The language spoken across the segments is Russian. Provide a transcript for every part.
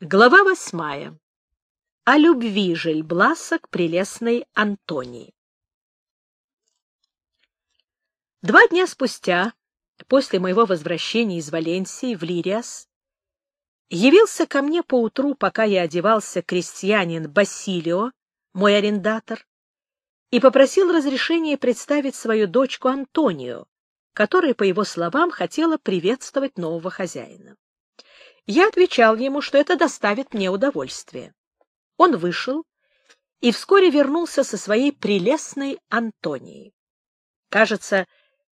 Глава восьмая. О любви Жильбласа к прелестной Антонии. Два дня спустя, после моего возвращения из Валенсии в Лириас, явился ко мне поутру, пока я одевался, крестьянин Басилио, мой арендатор, и попросил разрешения представить свою дочку Антонию, которая, по его словам, хотела приветствовать нового хозяина. Я отвечал ему, что это доставит мне удовольствие. Он вышел и вскоре вернулся со своей прелестной Антонией. Кажется,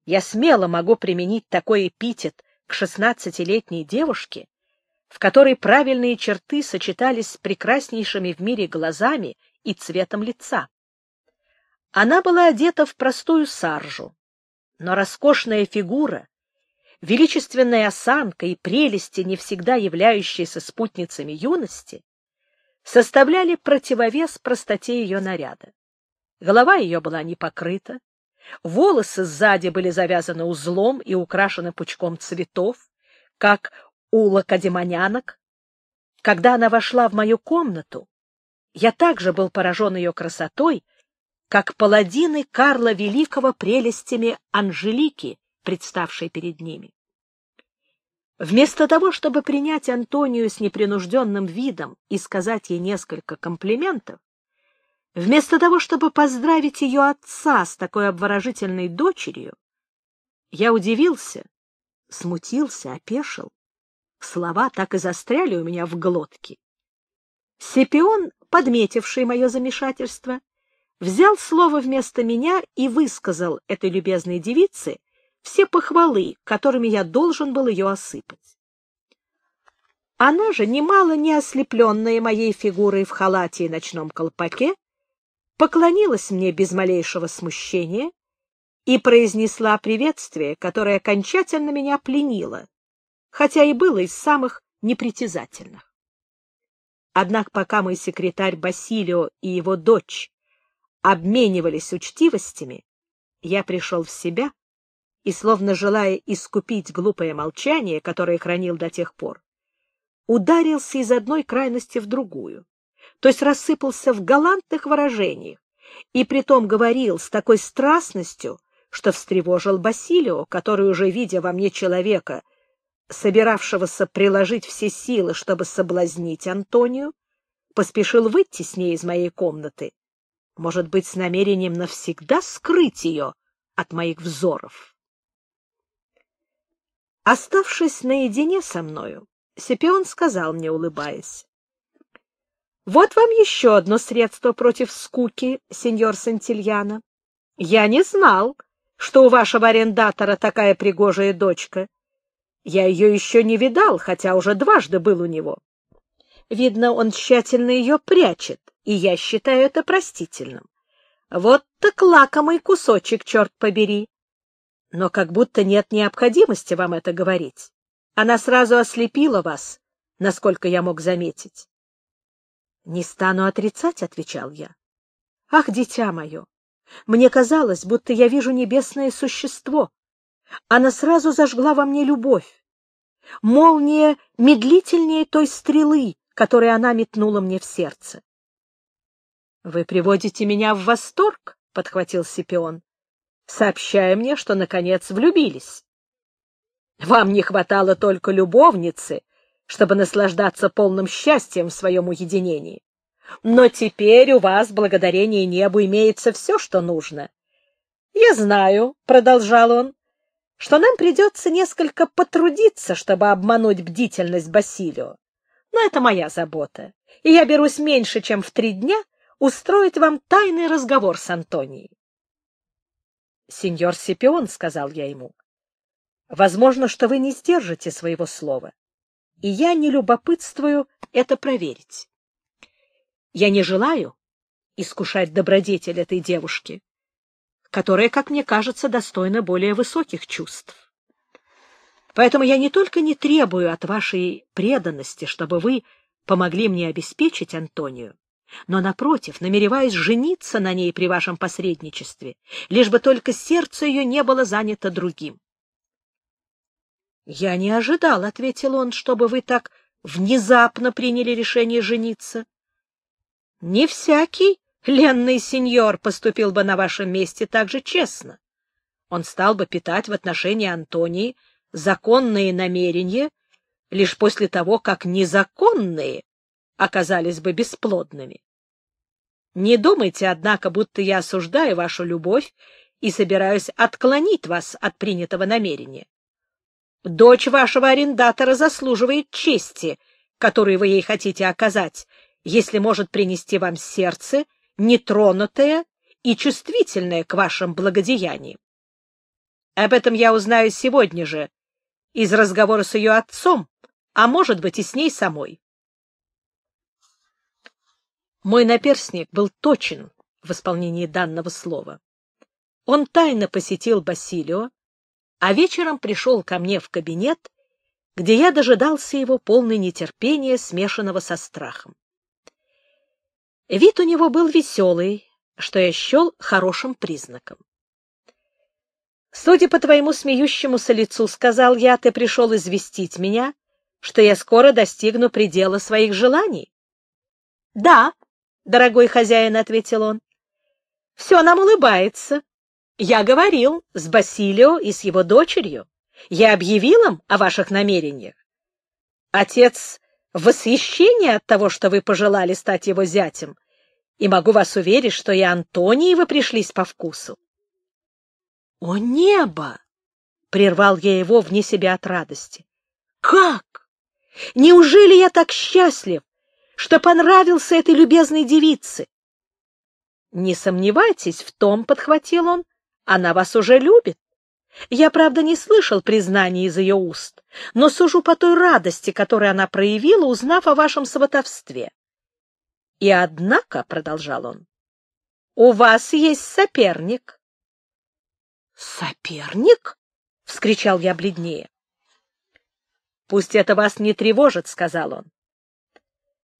я смело могу применить такой эпитет к шестнадцатилетней девушке, в которой правильные черты сочетались с прекраснейшими в мире глазами и цветом лица. Она была одета в простую саржу, но роскошная фигура величественная осанка и прелести, не всегда являющиеся спутницами юности, составляли противовес простоте ее наряда. Голова ее была не покрыта, волосы сзади были завязаны узлом и украшены пучком цветов, как у лакодемонянок. Когда она вошла в мою комнату, я также был поражен ее красотой, как паладины Карла Великого прелестями Анжелики, представшей перед ними. Вместо того, чтобы принять Антонию с непринужденным видом и сказать ей несколько комплиментов, вместо того, чтобы поздравить ее отца с такой обворожительной дочерью, я удивился, смутился, опешил. Слова так и застряли у меня в глотке. Сепион, подметивший мое замешательство, взял слово вместо меня и высказал этой любезной девице все похвалы, которыми я должен был ее осыпать. Она же, немало не ослепленная моей фигурой в халате и ночном колпаке, поклонилась мне без малейшего смущения и произнесла приветствие, которое окончательно меня пленило, хотя и было из самых непритязательных. Однако пока мой секретарь Басилио и его дочь обменивались учтивостями, я пришел в себя и, словно желая искупить глупое молчание, которое хранил до тех пор, ударился из одной крайности в другую, то есть рассыпался в галантных выражениях, и притом говорил с такой страстностью, что встревожил Басилио, который, уже видя во мне человека, собиравшегося приложить все силы, чтобы соблазнить Антонию, поспешил выйти с ней из моей комнаты, может быть, с намерением навсегда скрыть ее от моих взоров. Оставшись наедине со мною, Сепион сказал мне, улыбаясь. — Вот вам еще одно средство против скуки, сеньор Сантильяна. Я не знал, что у вашего арендатора такая пригожая дочка. Я ее еще не видал, хотя уже дважды был у него. Видно, он тщательно ее прячет, и я считаю это простительным. Вот так лакомый кусочек, черт побери но как будто нет необходимости вам это говорить. Она сразу ослепила вас, насколько я мог заметить. — Не стану отрицать, — отвечал я. — Ах, дитя мое! Мне казалось, будто я вижу небесное существо. Она сразу зажгла во мне любовь. Молния медлительнее той стрелы, которую она метнула мне в сердце. — Вы приводите меня в восторг, — подхватил Сипион сообщая мне, что, наконец, влюбились. Вам не хватало только любовницы, чтобы наслаждаться полным счастьем в своем уединении. Но теперь у вас, благодарение небу, имеется все, что нужно. Я знаю, — продолжал он, — что нам придется несколько потрудиться, чтобы обмануть бдительность Басилио. Но это моя забота, и я берусь меньше, чем в три дня устроить вам тайный разговор с Антонией. «Сеньор Сипион», — сказал я ему, — «возможно, что вы не сдержите своего слова, и я не любопытствую это проверить. Я не желаю искушать добродетель этой девушки, которая, как мне кажется, достойна более высоких чувств. Поэтому я не только не требую от вашей преданности, чтобы вы помогли мне обеспечить Антонию, но, напротив, намереваюсь жениться на ней при вашем посредничестве, лишь бы только сердце ее не было занято другим. — Я не ожидал, — ответил он, — чтобы вы так внезапно приняли решение жениться. Не всякий ленный сеньор поступил бы на вашем месте так же честно. Он стал бы питать в отношении Антонии законные намерения лишь после того, как незаконные оказались бы бесплодными. Не думайте, однако, будто я осуждаю вашу любовь и собираюсь отклонить вас от принятого намерения. Дочь вашего арендатора заслуживает чести, которую вы ей хотите оказать, если может принести вам сердце, нетронутое и чувствительное к вашим благодеяниям. Об этом я узнаю сегодня же, из разговора с ее отцом, а может быть и с ней самой. Мой наперсник был точен в исполнении данного слова. Он тайно посетил Басилио, а вечером пришел ко мне в кабинет, где я дожидался его полной нетерпения, смешанного со страхом. Вид у него был веселый, что я счел хорошим признаком. «Судя по твоему смеющемуся лицу, — сказал я, — ты пришел известить меня, что я скоро достигну предела своих желаний». «Да, дорогой хозяин, — ответил он, — все нам улыбается. Я говорил с Басилио и с его дочерью. Я объявил им о ваших намерениях. Отец в восхищении от того, что вы пожелали стать его зятем, и могу вас уверить, что и Антонии вы пришлись по вкусу. «О небо!» — прервал я его вне себя от радости. «Как? Неужели я так счастлив, что понравился этой любезной девице?» «Не сомневайтесь в том, — подхватил он, — она вас уже любит. Я, правда, не слышал признаний из ее уст, но сужу по той радости, которую она проявила, узнав о вашем сватовстве. И однако, — продолжал он, — у вас есть соперник. «Соперник?» — вскричал я бледнее. «Пусть это вас не тревожит», — сказал он.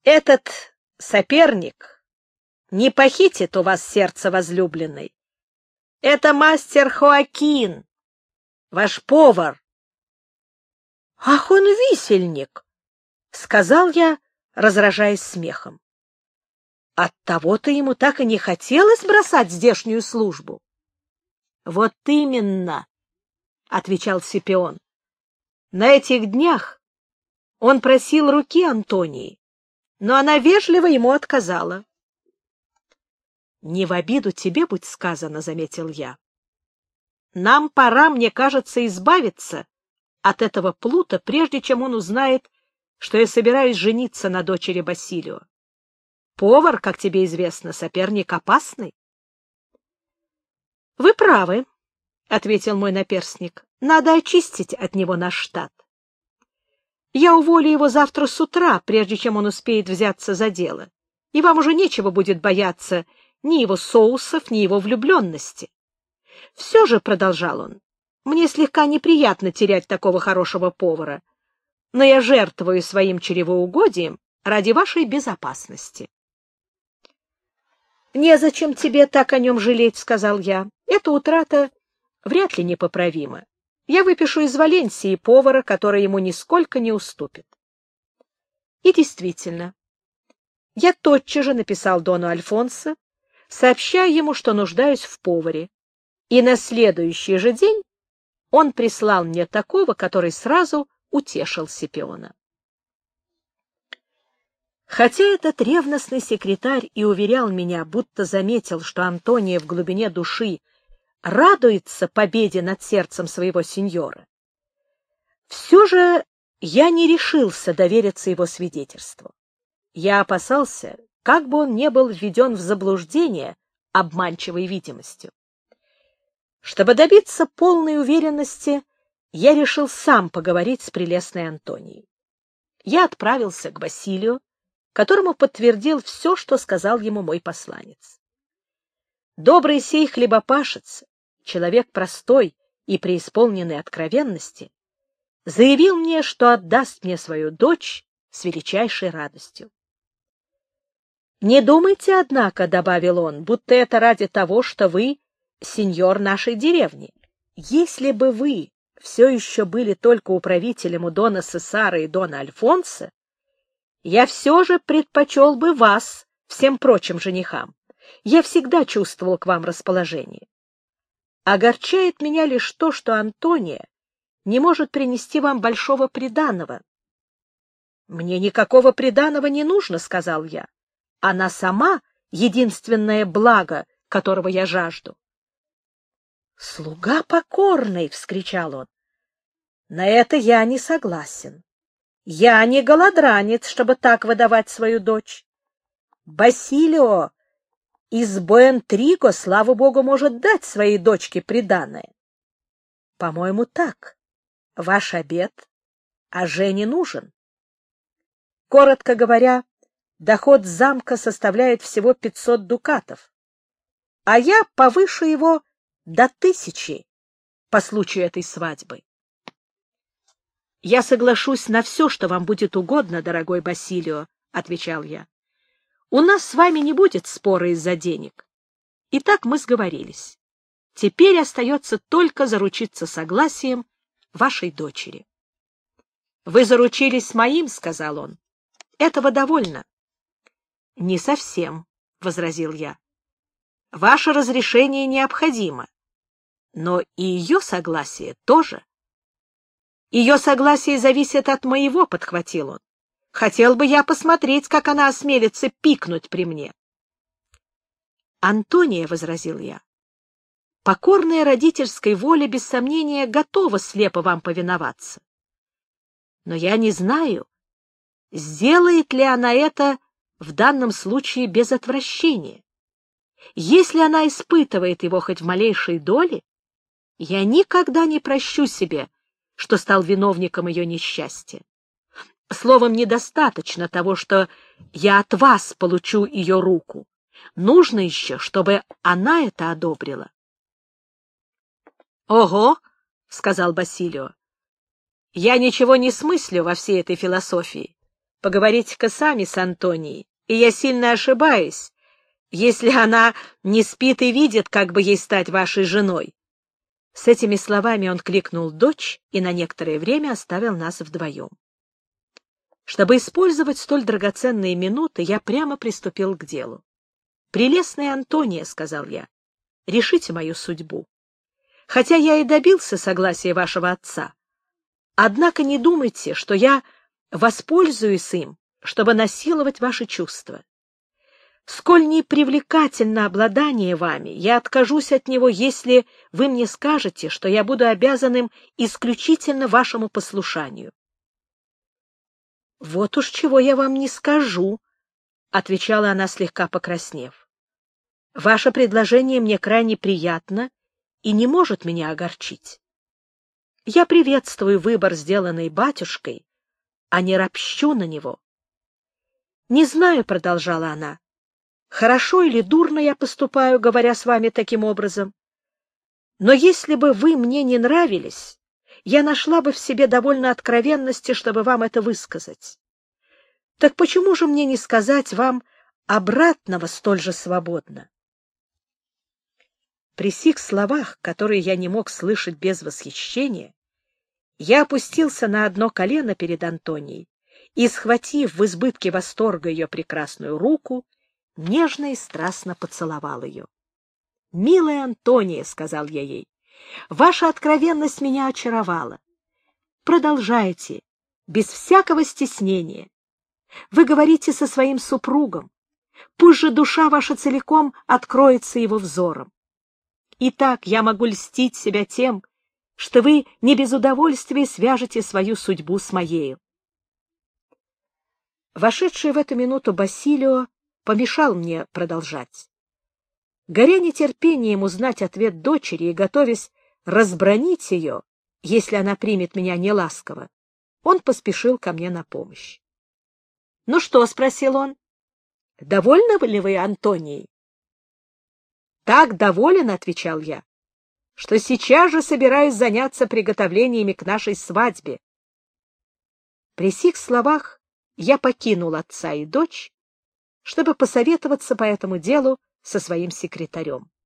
«Этот соперник не похитит у вас сердце возлюбленной. Это мастер Хоакин, ваш повар». «Ах, он висельник!» — сказал я, разражаясь смехом. Оттого-то ему так и не хотелось бросать здешнюю службу. — Вот именно, — отвечал Сипион. На этих днях он просил руки Антонии, но она вежливо ему отказала. — Не в обиду тебе будь сказано, — заметил я. Нам пора, мне кажется, избавиться от этого плута, прежде чем он узнает, что я собираюсь жениться на дочери Басилио. Повар, как тебе известно, соперник опасный. — Вы правы, — ответил мой наперсник. — Надо очистить от него наш штат. Я уволю его завтра с утра, прежде чем он успеет взяться за дело, и вам уже нечего будет бояться ни его соусов, ни его влюбленности. Все же, — продолжал он, — мне слегка неприятно терять такого хорошего повара, но я жертвую своим чревоугодием ради вашей безопасности. — Незачем тебе так о нем жалеть, — сказал я. — Эта утрата вряд ли непоправима. Я выпишу из Валенсии повара, который ему нисколько не уступит. И действительно, я тотчас же написал Дону Альфонсо, сообщая ему, что нуждаюсь в поваре, и на следующий же день он прислал мне такого, который сразу утешил Сипиона. Хотя этот ревностный секретарь и уверял меня, будто заметил, что Антония в глубине души радуется победе над сердцем своего сеньора, все же я не решился довериться его свидетельству. Я опасался, как бы он не был введен в заблуждение обманчивой видимостью. Чтобы добиться полной уверенности, я решил сам поговорить с прелестной Антонией. Я отправился к Василию, которому подтвердил все, что сказал ему мой посланец. Добрый сей хлебопашец, человек простой и преисполненный откровенности, заявил мне, что отдаст мне свою дочь с величайшей радостью. «Не думайте, однако, — добавил он, — будто это ради того, что вы сеньор нашей деревни. Если бы вы все еще были только управителем у Дона Сесара и Дона Альфонса, я все же предпочел бы вас всем прочим женихам. Я всегда чувствовал к вам расположение. Огорчает меня лишь то, что Антония не может принести вам большого приданого. — Мне никакого приданого не нужно, — сказал я. Она сама — единственное благо, которого я жажду. — Слуга покорный! — вскричал он. — На это я не согласен. Я не голодранец, чтобы так выдавать свою дочь. Басилио из Буэн-Триго, слава богу, может дать своей дочке приданое. По-моему, так. Ваш обед, а Жене нужен. Коротко говоря, доход замка составляет всего 500 дукатов, а я повышу его до тысячи по случаю этой свадьбы. «Я соглашусь на все, что вам будет угодно, дорогой Басилио», — отвечал я. У нас с вами не будет спора из-за денег. Итак, мы сговорились. Теперь остается только заручиться согласием вашей дочери. — Вы заручились моим, — сказал он. — Этого довольно. — Не совсем, — возразил я. — Ваше разрешение необходимо, но и ее согласие тоже. — Ее согласие зависит от моего, — подхватил он. Хотел бы я посмотреть, как она осмелится пикнуть при мне. Антония, — возразил я, — покорная родительской воле, без сомнения, готова слепо вам повиноваться. Но я не знаю, сделает ли она это в данном случае без отвращения. Если она испытывает его хоть в малейшей доле, я никогда не прощу себе, что стал виновником ее несчастья. Словом, недостаточно того, что я от вас получу ее руку. Нужно еще, чтобы она это одобрила. — Ого! — сказал Басилио. — Я ничего не смыслю во всей этой философии. Поговорите-ка сами с Антонией, и я сильно ошибаюсь, если она не спит и видит, как бы ей стать вашей женой. С этими словами он кликнул дочь и на некоторое время оставил нас вдвоем. Чтобы использовать столь драгоценные минуты, я прямо приступил к делу. «Прелестная Антония», — сказал я, — «решите мою судьбу. Хотя я и добился согласия вашего отца, однако не думайте, что я воспользуюсь им, чтобы насиловать ваши чувства. Сколь не привлекательно обладание вами, я откажусь от него, если вы мне скажете, что я буду обязанным исключительно вашему послушанию. Вот уж чего я вам не скажу, — отвечала она, слегка покраснев. — Ваше предложение мне крайне приятно и не может меня огорчить. Я приветствую выбор, сделанный батюшкой, а не ропщу на него. — Не знаю, — продолжала она, — хорошо или дурно я поступаю, говоря с вами таким образом. Но если бы вы мне не нравились, я нашла бы в себе довольно откровенности, чтобы вам это высказать. Так почему же мне не сказать вам обратного столь же свободно? При сих словах, которые я не мог слышать без восхищения, я опустился на одно колено перед Антонией и, схватив в избытке восторга ее прекрасную руку, нежно и страстно поцеловал ее. «Милая Антония», — сказал я ей, Ваша откровенность меня очаровала. Продолжайте, без всякого стеснения. Вы говорите со своим супругом. Пусть же душа ваша целиком откроется его взором. Итак, я могу льстить себя тем, что вы не без удовольствия свяжете свою судьбу с моею. Вошедший в эту минуту Басилио помешал мне продолжать. Горя нетерпением узнать ответ дочери и готовясь разбронить ее, если она примет меня неласково, он поспешил ко мне на помощь. — Ну что? — спросил он. — Довольны ли вы, Антонией? — Так доволен, — отвечал я, — что сейчас же собираюсь заняться приготовлениями к нашей свадьбе. При сих словах я покинул отца и дочь, чтобы посоветоваться по этому делу со своим секретарем.